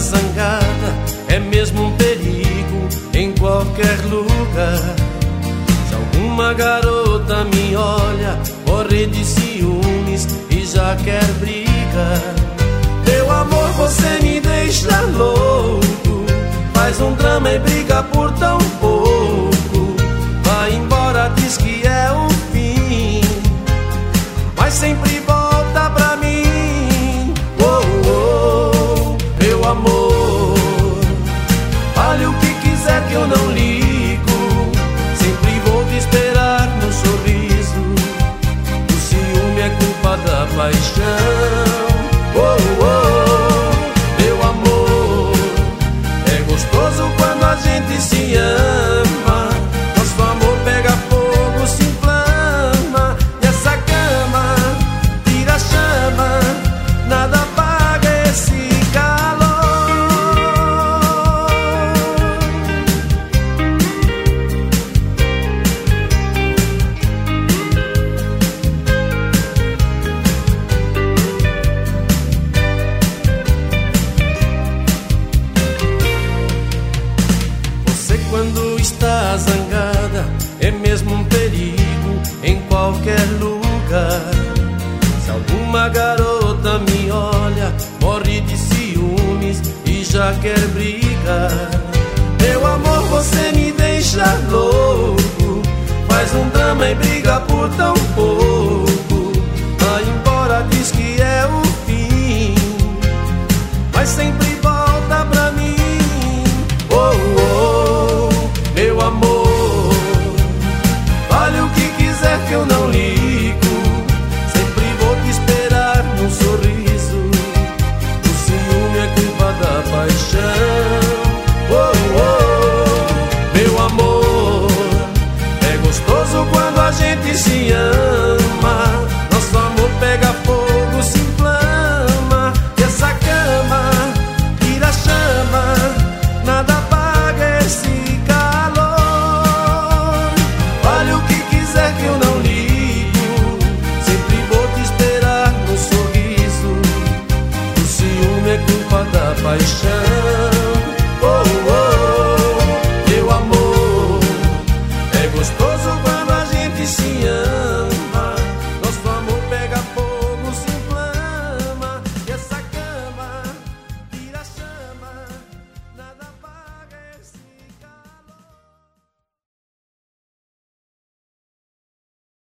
zangada, é mesmo um perigo em qualquer lugar. Se alguma garota me olha, morre de ciúmes e já quer briga. Meu amor, você me deixa louco. Faz um drama e briga por tão qualquer lugar. Se alguma garota me olha, morre de ciúmes e já quer brigar. Meu amor, você me deixa louco. Faz um drama e briga por tão pouco. paixão.